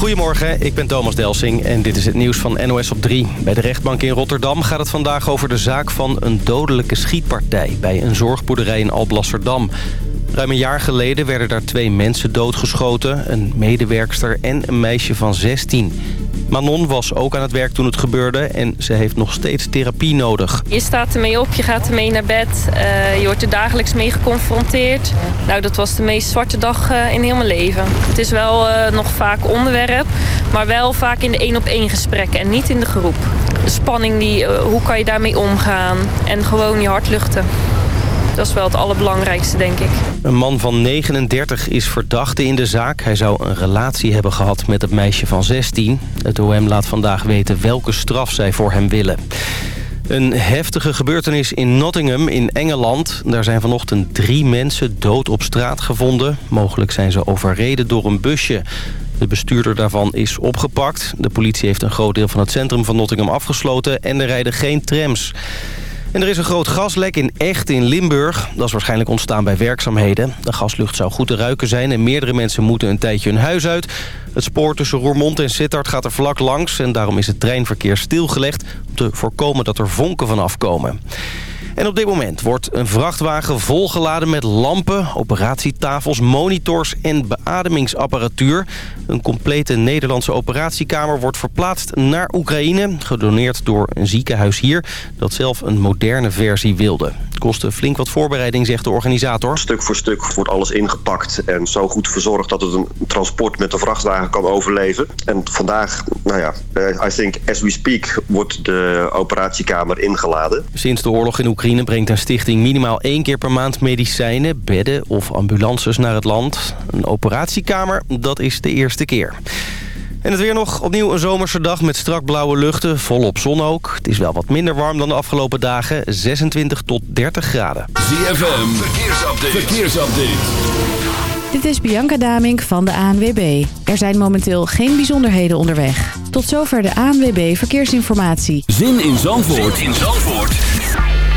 Goedemorgen, ik ben Thomas Delsing en dit is het nieuws van NOS op 3. Bij de rechtbank in Rotterdam gaat het vandaag over de zaak van een dodelijke schietpartij... bij een zorgboerderij in Alblasserdam. Ruim een jaar geleden werden daar twee mensen doodgeschoten. Een medewerkster en een meisje van 16. Manon was ook aan het werk toen het gebeurde en ze heeft nog steeds therapie nodig. Je staat ermee op, je gaat ermee naar bed, uh, je wordt er dagelijks mee geconfronteerd. Nou, dat was de meest zwarte dag uh, in heel mijn leven. Het is wel uh, nog vaak onderwerp, maar wel vaak in de één op één gesprekken en niet in de groep. De spanning, die, hoe kan je daarmee omgaan en gewoon je hart luchten. Dat is wel het allerbelangrijkste, denk ik. Een man van 39 is verdachte in de zaak. Hij zou een relatie hebben gehad met het meisje van 16. Het OM laat vandaag weten welke straf zij voor hem willen. Een heftige gebeurtenis in Nottingham in Engeland. Daar zijn vanochtend drie mensen dood op straat gevonden. Mogelijk zijn ze overreden door een busje. De bestuurder daarvan is opgepakt. De politie heeft een groot deel van het centrum van Nottingham afgesloten... en er rijden geen trams. En er is een groot gaslek in Echt in Limburg. Dat is waarschijnlijk ontstaan bij werkzaamheden. De gaslucht zou goed te ruiken zijn en meerdere mensen moeten een tijdje hun huis uit. Het spoor tussen Roermond en Sittard gaat er vlak langs... en daarom is het treinverkeer stilgelegd om te voorkomen dat er vonken vanaf komen. En op dit moment wordt een vrachtwagen volgeladen met lampen, operatietafels, monitors en beademingsapparatuur. Een complete Nederlandse operatiekamer wordt verplaatst naar Oekraïne. Gedoneerd door een ziekenhuis hier dat zelf een moderne versie wilde. Het kostte flink wat voorbereiding, zegt de organisator. Stuk voor stuk wordt alles ingepakt en zo goed verzorgd dat het een transport met de vrachtwagen kan overleven. En vandaag, nou ja, eh, I think as we speak, wordt de operatiekamer ingeladen. Sinds de oorlog in Oekraïne brengt een stichting minimaal één keer per maand medicijnen, bedden of ambulances naar het land. Een operatiekamer, dat is de eerste keer. En het weer nog opnieuw een zomerse dag met strak blauwe luchten, volop zon ook. Het is wel wat minder warm dan de afgelopen dagen, 26 tot 30 graden. ZFM, verkeersupdate. verkeersupdate. Dit is Bianca Damink van de ANWB. Er zijn momenteel geen bijzonderheden onderweg. Tot zover de ANWB Verkeersinformatie. Zin in Zandvoort, zin in Zandvoort.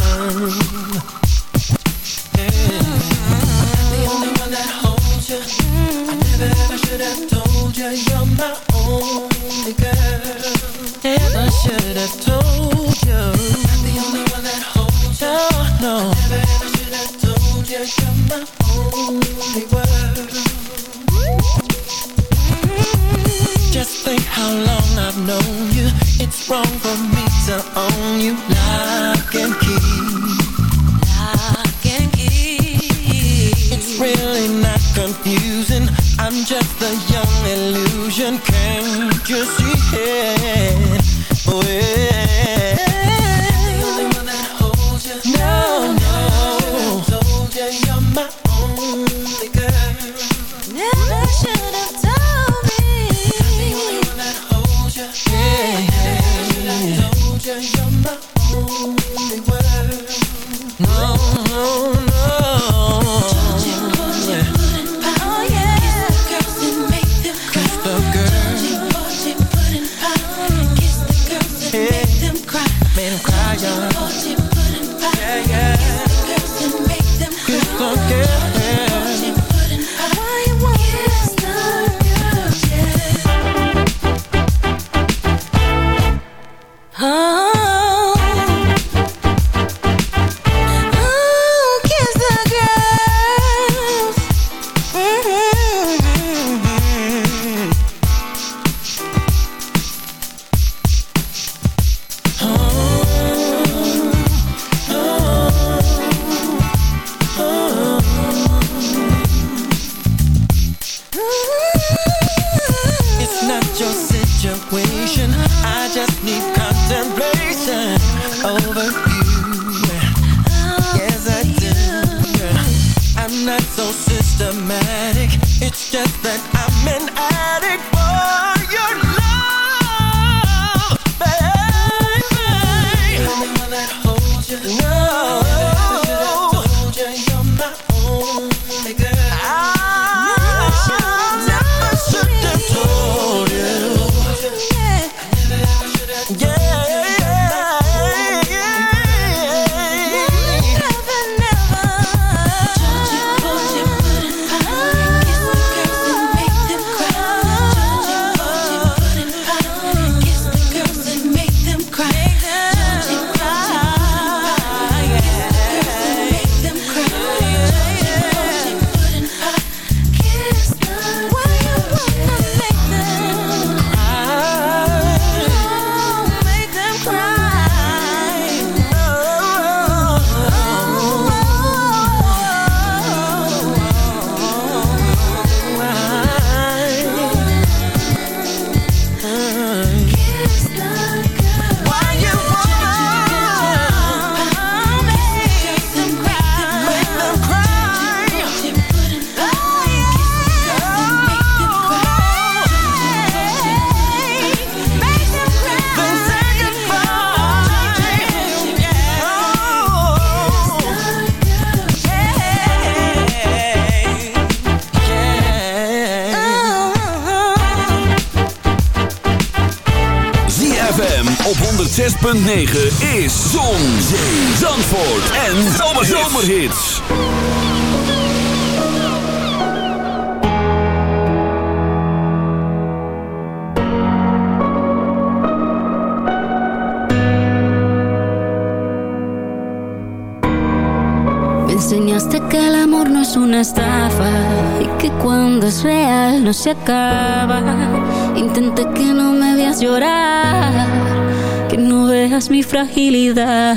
Your Zandvoort en. Me enseñaste que el amor no es una estafa y que cuando es real no se acaba. Intenté que no me veas llorar no veas mi fragilidad.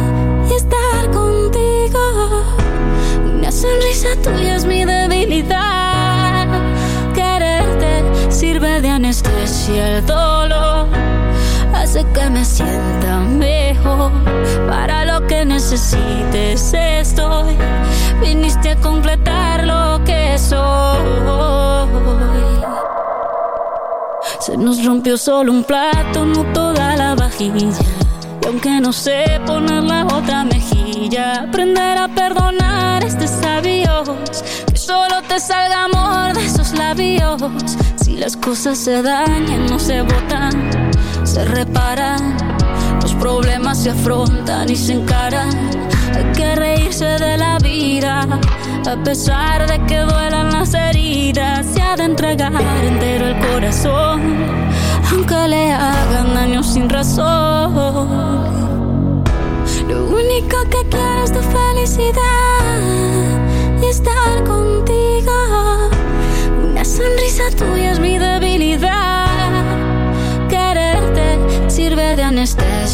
sonrisa tuya es mi debilidad. Quererte sirve de anestesia el dolor. Hace que me sienta mejor. Para lo que necesites estoy. Viniste a completar lo que soy. Se nos rompió solo un plato, no toda la vajilla. Y aunque no sé poner la otra mejilla, aprender a perdonar sabios. Que solo te salga amor de esos labios. Si las cosas se dañan, no se botan, se reparan. Los problemas se afrontan y se encaran. Hay que reírse de la vida, a pesar de que duelan las heridas. Se ha de entregar entero el corazón aunque le hagan daño sin razón. Lo único que quiero es tu felicidad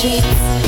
treats.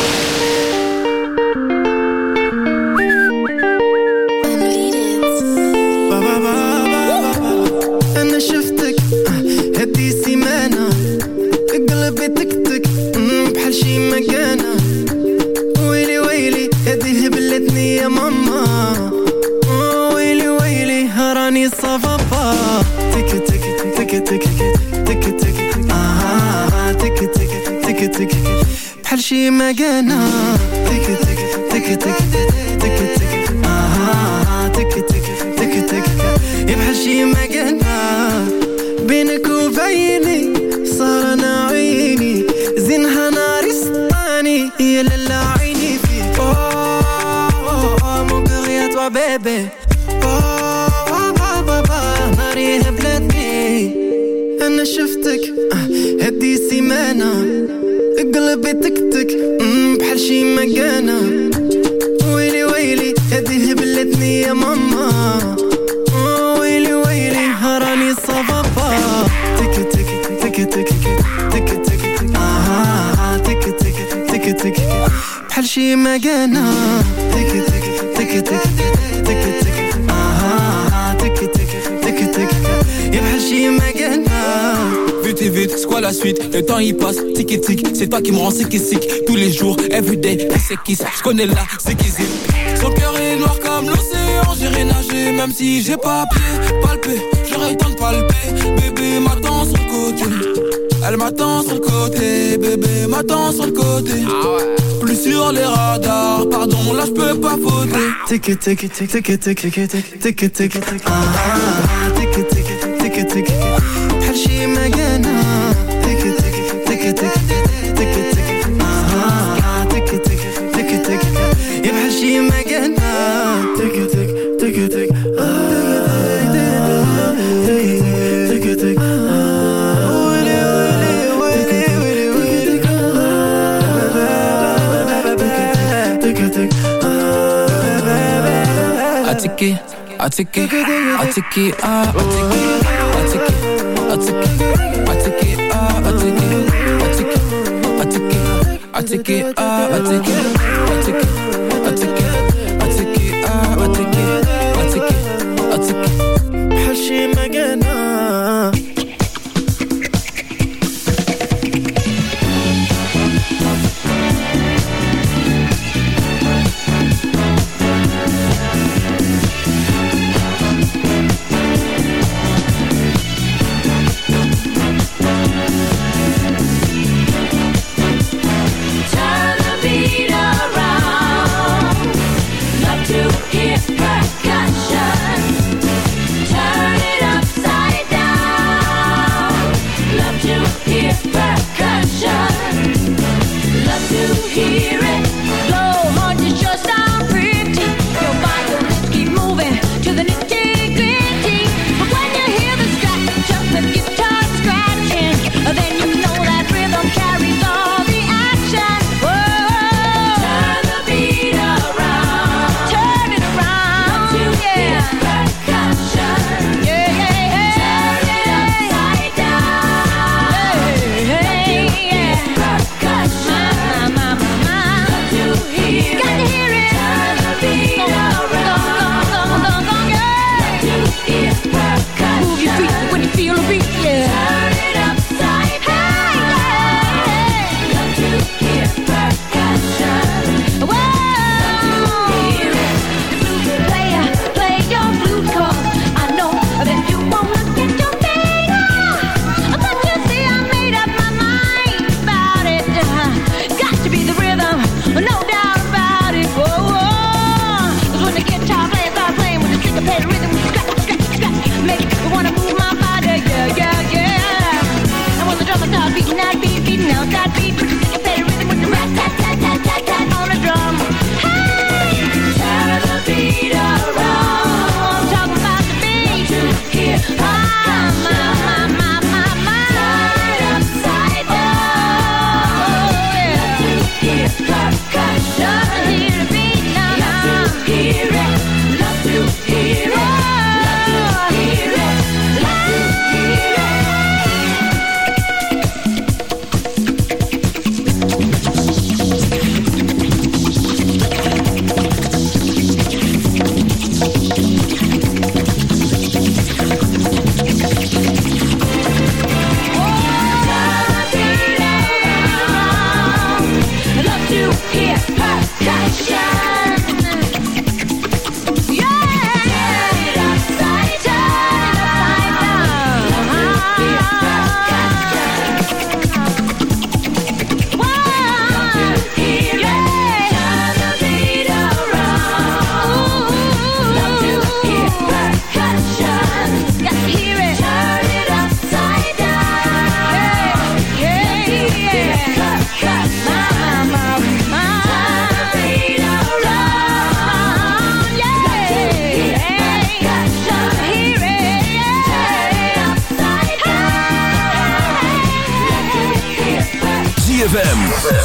मेरी मैं गहना टिक टिक टिक टिक टिक टिक آها टिक टिक टिक टिक يبحر شي مكان بحال شي مكانة تك تك تك تك تك تك آه تك تك تك تك يا بحال شي مكانة Vite et vite, c'est quoi la suite Le temps il passe, tic et tic C'est toi qui me rends sick et sick Tous les jours, everyday, qui c'est qui Je connais là, c'est qui c'est Son cœur est noir comme l'océan J'irai nager même si j'ai pas pied Palpé, j'aurais le temps de palper Bébé m'attend sur le côté Elle m'attend sur le côté Bébé m'attend sur le côté Plus sur les radars Pardon, là je peux pas faudre Atik, atik, atik, take atik, atik, atik, atik, atik, take atik, atik, atik, atik, I atik.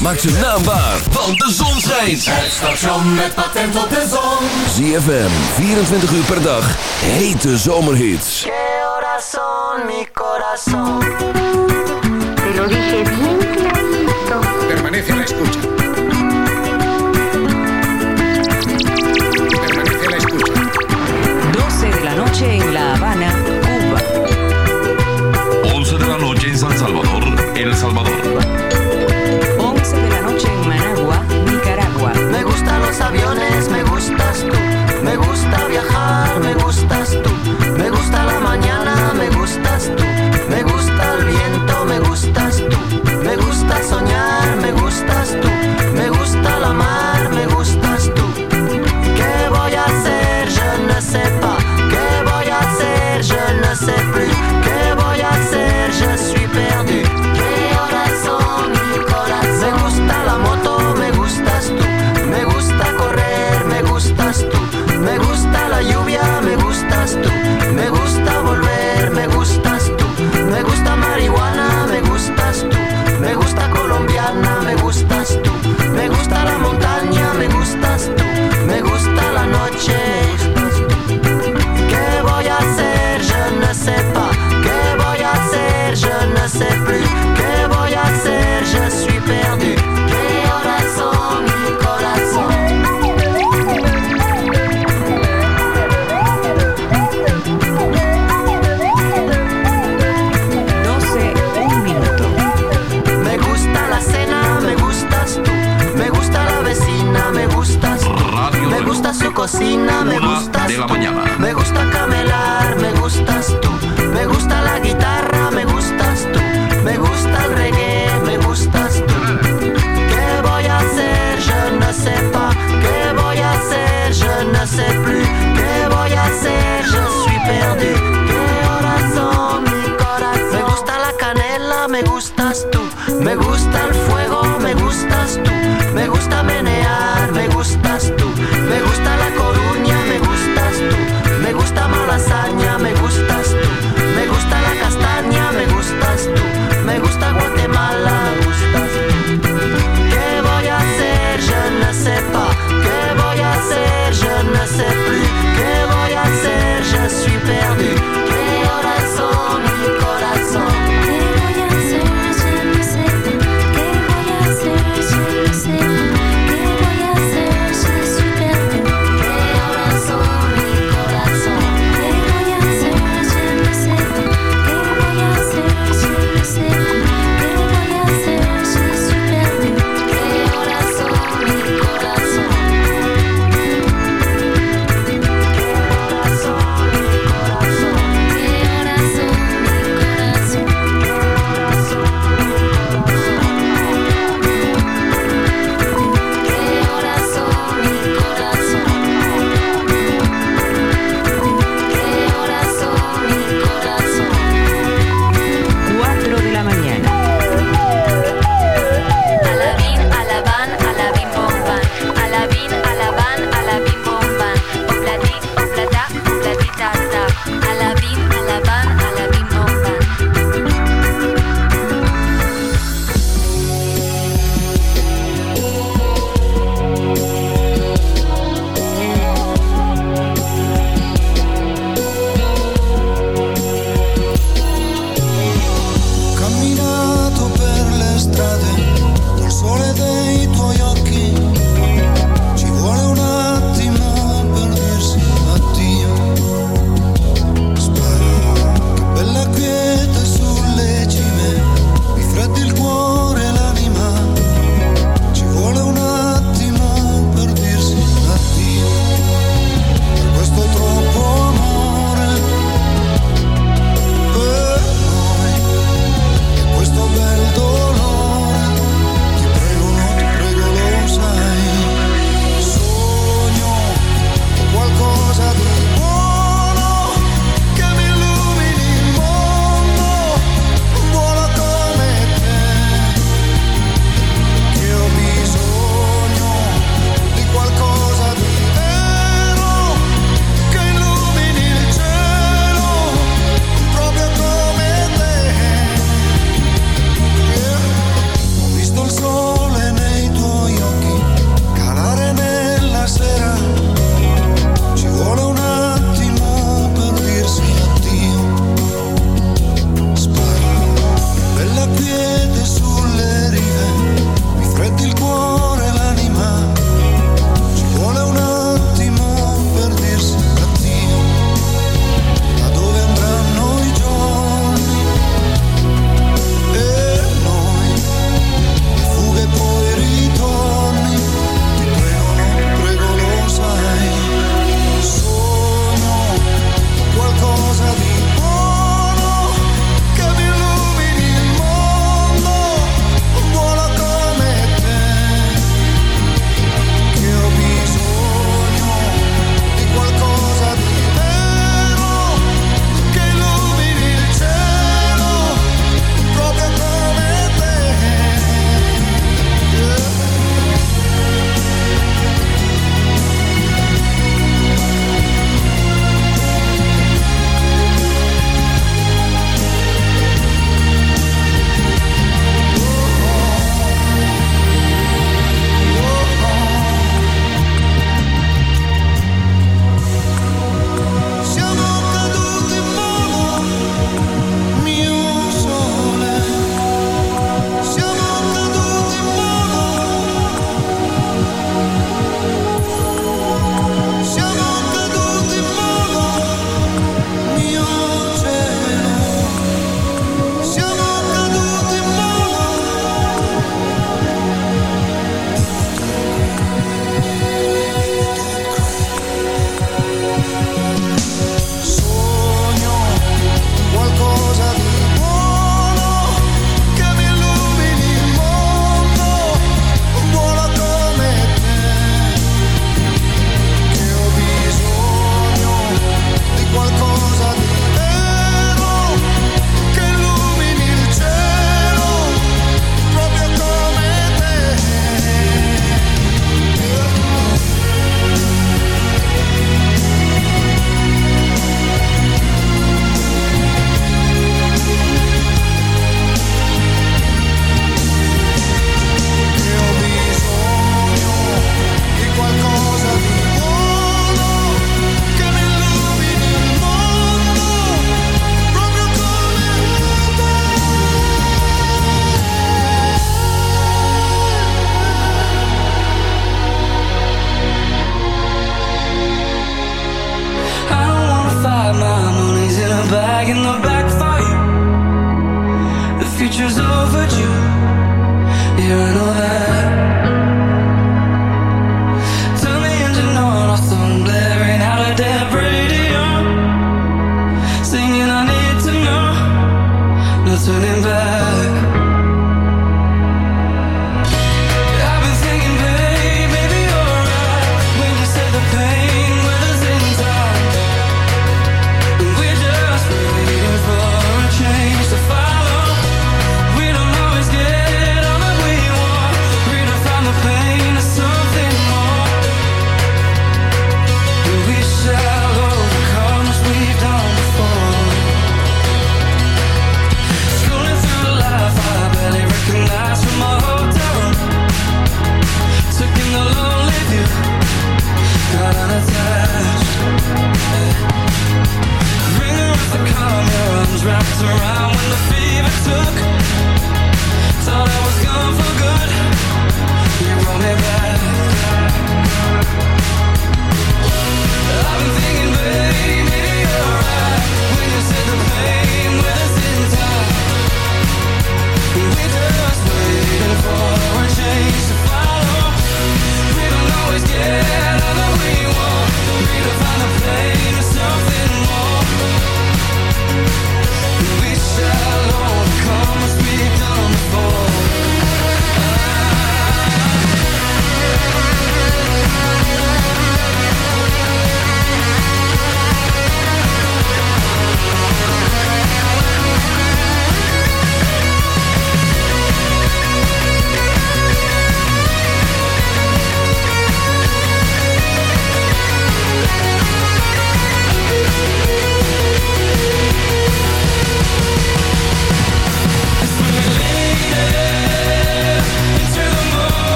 maak ze naambaar, want de zon schijnt. Het station met patent op de zon. ZFM, 24 uur per dag, hete zomerhits. Que corazón, mi corazón. Te lo dije. Permanece la escucha. Permanece la escucha. 12 de la noche en La Habana, Cuba. 11 de la noche en San Salvador, El Salvador. aviones, me gustas tú. Me gusta viajar, me gustas tú. Me gusta la mañana, me gustas tú.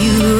you.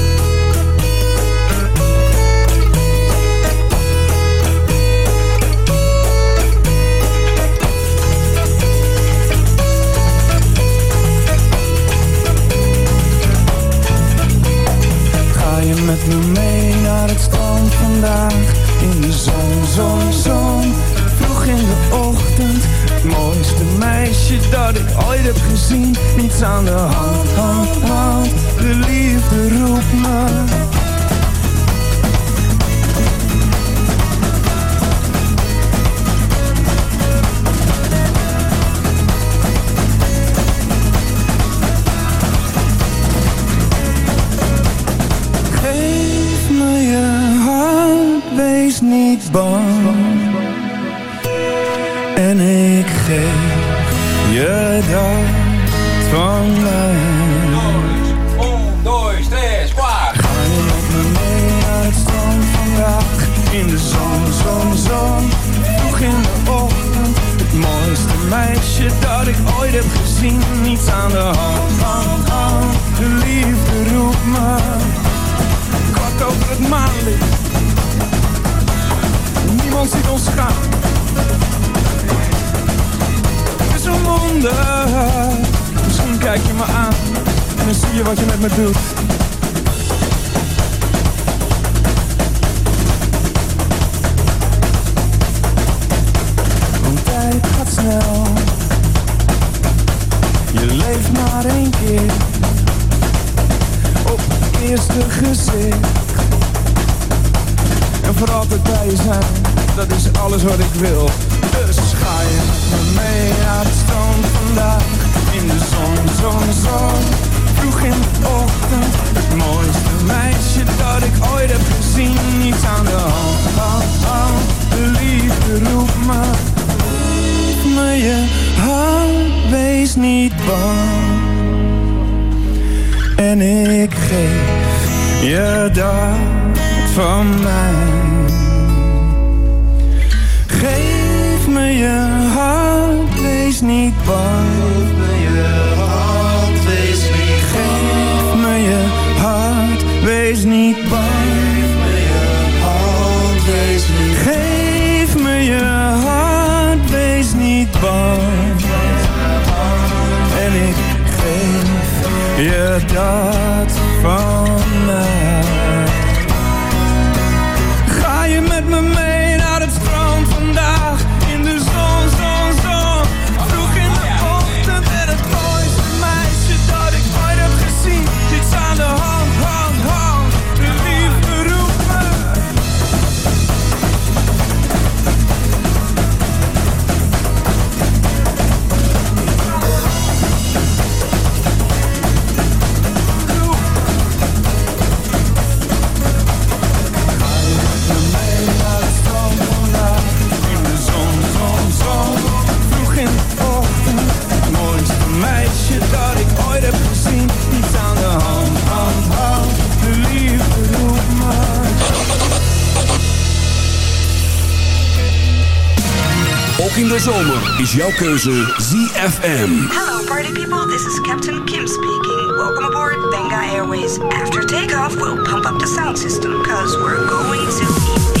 Medusa. is jouw keuze ZFM. Hello party people, this is Captain Kim speaking. Welcome aboard Benga Airways. After takeoff, we'll pump up the sound system, cause we're going to...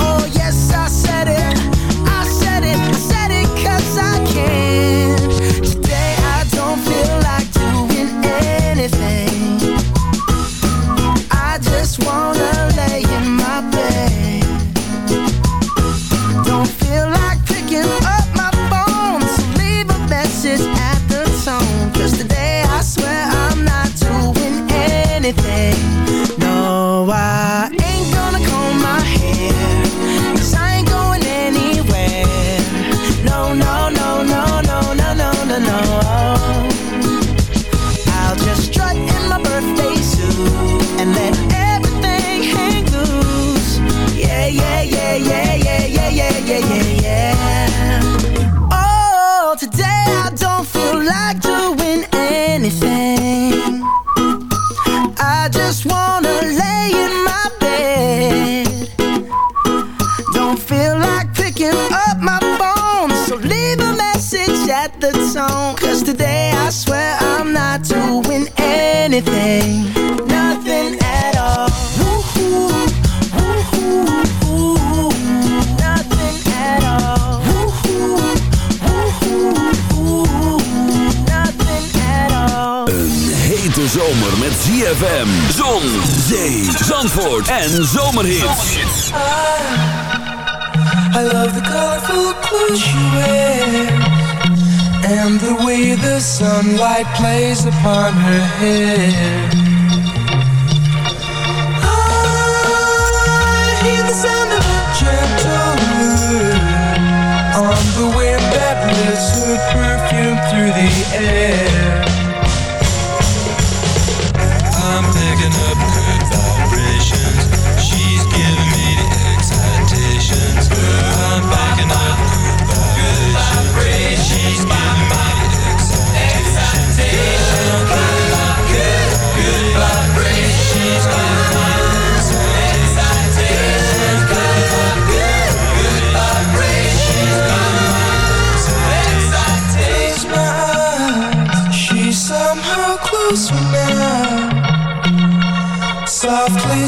anything. Nothing at all. De zomer met ZFM, zon, zee, zandvoort en zomerhits. Ah. Love the colorful clothes you wear. And the way the sunlight plays upon her hair. I hear the sound of a gentle mood On the wind that lifts her perfume through the air.